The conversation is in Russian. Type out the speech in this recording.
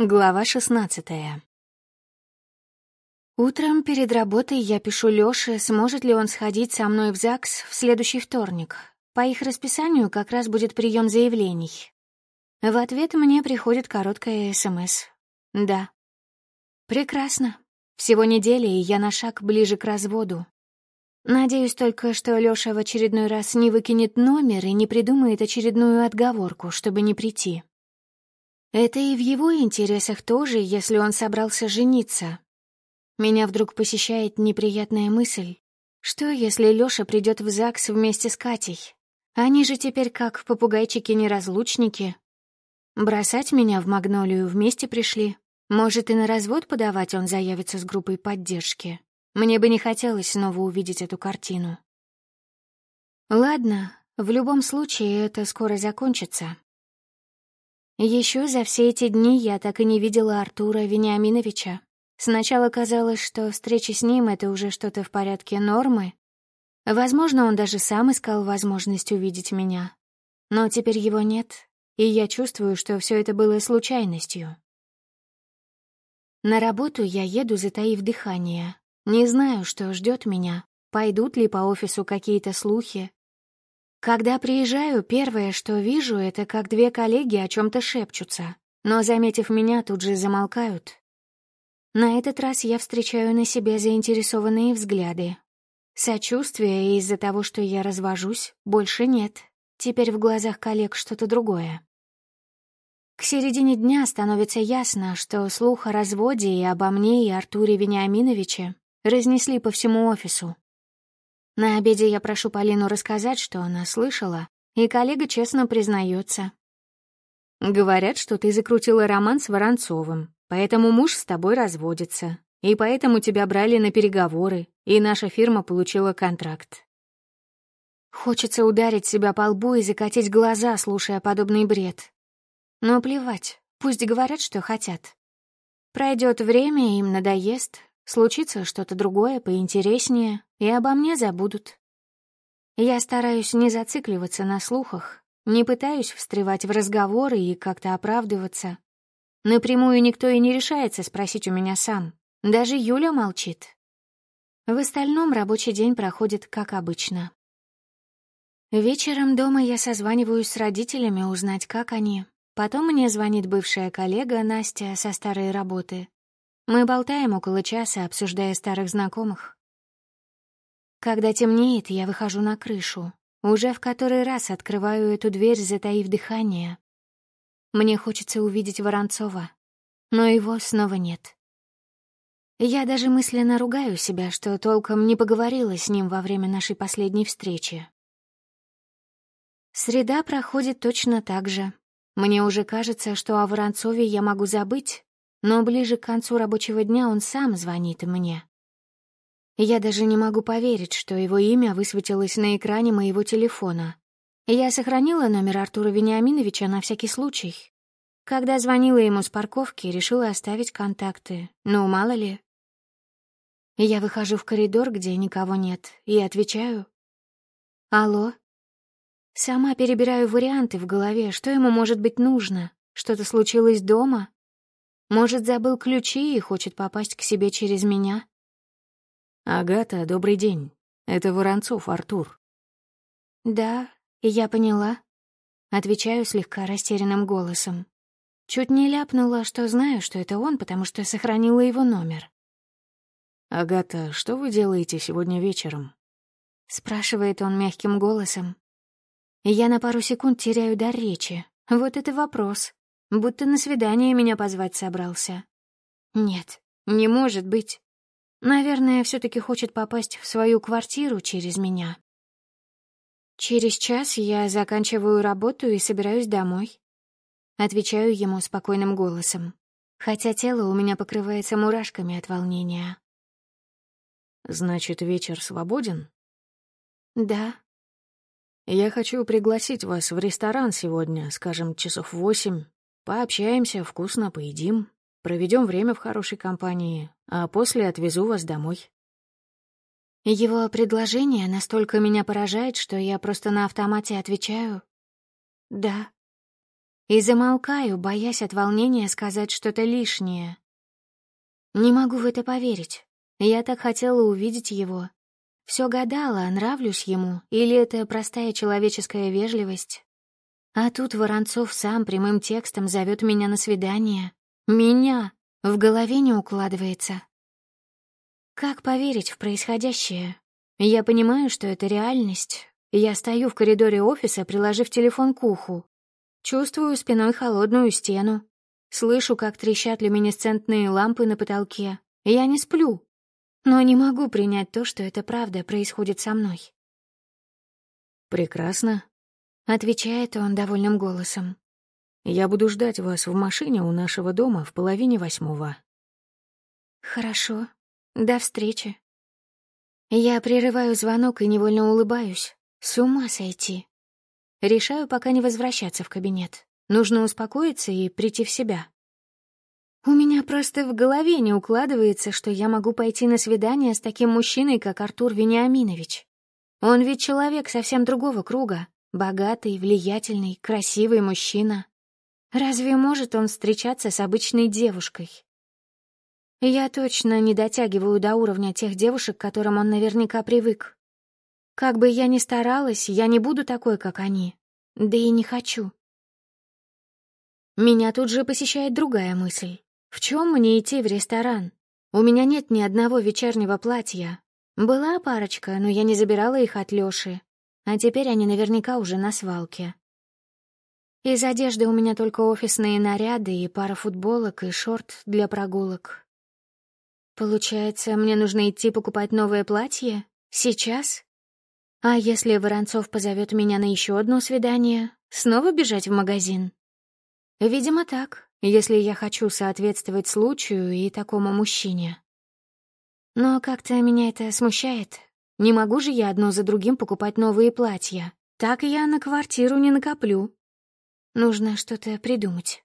Глава шестнадцатая. Утром перед работой я пишу Лёше, сможет ли он сходить со мной в ЗАГС в следующий вторник. По их расписанию как раз будет прием заявлений. В ответ мне приходит короткая СМС. «Да». Прекрасно. Всего недели, и я на шаг ближе к разводу. Надеюсь только, что Лёша в очередной раз не выкинет номер и не придумает очередную отговорку, чтобы не прийти. Это и в его интересах тоже, если он собрался жениться. Меня вдруг посещает неприятная мысль. Что, если Лёша придёт в ЗАГС вместе с Катей? Они же теперь как попугайчики-неразлучники. Бросать меня в Магнолию вместе пришли. Может, и на развод подавать он заявится с группой поддержки. Мне бы не хотелось снова увидеть эту картину. Ладно, в любом случае это скоро закончится. Еще за все эти дни я так и не видела Артура Вениаминовича. Сначала казалось, что встреча с ним — это уже что-то в порядке нормы. Возможно, он даже сам искал возможность увидеть меня. Но теперь его нет, и я чувствую, что все это было случайностью. На работу я еду, затаив дыхание. Не знаю, что ждет меня. Пойдут ли по офису какие-то слухи, когда приезжаю, первое, что вижу, это как две коллеги о чем-то шепчутся, но, заметив меня, тут же замолкают. На этот раз я встречаю на себе заинтересованные взгляды. Сочувствия из-за того, что я развожусь, больше нет. Теперь в глазах коллег что-то другое. К середине дня становится ясно, что слух о разводе и обо мне и Артуре Вениаминовиче разнесли по всему офису. На обеде я прошу Полину рассказать, что она слышала, и коллега честно признается. «Говорят, что ты закрутила роман с Воронцовым, поэтому муж с тобой разводится, и поэтому тебя брали на переговоры, и наша фирма получила контракт». Хочется ударить себя по лбу и закатить глаза, слушая подобный бред. Но плевать, пусть говорят, что хотят. Пройдет время, им надоест, случится что-то другое, поинтереснее, и обо мне забудут. Я стараюсь не зацикливаться на слухах, не пытаюсь встревать в разговоры и как-то оправдываться. Напрямую никто и не решается спросить у меня сам. Даже Юля молчит. В остальном рабочий день проходит как обычно. Вечером дома я созваниваюсь с родителями узнать, как они. Потом мне звонит бывшая коллега Настя со старой работы. Мы болтаем около часа, обсуждая старых знакомых. Когда темнеет, я выхожу на крышу. Уже в который раз открываю эту дверь, затаив дыхание. Мне хочется увидеть Воронцова, но его снова нет. Я даже мысленно ругаю себя, что толком не поговорила с ним во время нашей последней встречи. Среда проходит точно так же. Мне уже кажется, что о Воронцове я могу забыть, но ближе к концу рабочего дня он сам звонит мне. Я даже не могу поверить, что его имя высветилось на экране моего телефона. Я сохранила номер Артура Вениаминовича на всякий случай. Когда звонила ему с парковки, решила оставить контакты. Ну, мало ли. Я выхожу в коридор, где никого нет, и отвечаю. «Алло?» Сама перебираю варианты в голове, что ему может быть нужно. Что-то случилось дома? Может, забыл ключи и хочет попасть к себе через меня? «Агата, добрый день. Это Воронцов Артур». «Да, я поняла». Отвечаю слегка растерянным голосом. Чуть не ляпнула, что знаю, что это он, потому что сохранила его номер. «Агата, что вы делаете сегодня вечером?» Спрашивает он мягким голосом. Я на пару секунд теряю дар речи. Вот это вопрос. Будто на свидание меня позвать собрался. Нет, не может быть. Наверное, все таки хочет попасть в свою квартиру через меня. Через час я заканчиваю работу и собираюсь домой. Отвечаю ему спокойным голосом, хотя тело у меня покрывается мурашками от волнения. «Значит, вечер свободен?» «Да». «Я хочу пригласить вас в ресторан сегодня, скажем, часов восемь. Пообщаемся, вкусно поедим, проведем время в хорошей компании, а после отвезу вас домой». Его предложение настолько меня поражает, что я просто на автомате отвечаю «да». и замолкаю, боясь от волнения сказать что-то лишнее. Не могу в это поверить. Я так хотела увидеть его. Все гадала, нравлюсь ему, или это простая человеческая вежливость. А тут Воронцов сам прямым текстом зовет меня на свидание. Меня! В голове не укладывается. Как поверить в происходящее? Я понимаю, что это реальность. Я стою в коридоре офиса, приложив телефон к уху. Чувствую спиной холодную стену. Слышу, как трещат люминесцентные лампы на потолке. Я не сплю. Но не могу принять то, что это правда происходит со мной. «Прекрасно», — отвечает он довольным голосом. «Я буду ждать вас в машине у нашего дома в половине восьмого». «Хорошо. До встречи». Я прерываю звонок и невольно улыбаюсь. С ума сойти. Решаю пока не возвращаться в кабинет. Нужно успокоиться и прийти в себя. У меня просто в голове не укладывается, что я могу пойти на свидание с таким мужчиной, как Артур Вениаминович. Он ведь человек совсем другого круга. Богатый, влиятельный, красивый мужчина. Разве может он встречаться с обычной девушкой? Я точно не дотягиваю до уровня тех девушек, к которым он наверняка привык. Как бы я ни старалась, я не буду такой, как они. Да и не хочу. Меня тут же посещает другая мысль. В чем мне идти в ресторан? У меня нет ни одного вечернего платья. Была парочка, но я не забирала их от Лёши. А теперь они наверняка уже на свалке. Из одежды у меня только офисные наряды и пара футболок и шорт для прогулок. Получается, мне нужно идти покупать новое платье? Сейчас? А если Воронцов позовет меня на еще одно свидание, снова бежать в магазин? Видимо, так, если я хочу соответствовать случаю и такому мужчине. Но как-то меня это смущает. Не могу же я одно за другим покупать новые платья. Так я на квартиру не накоплю. Нужно что-то придумать.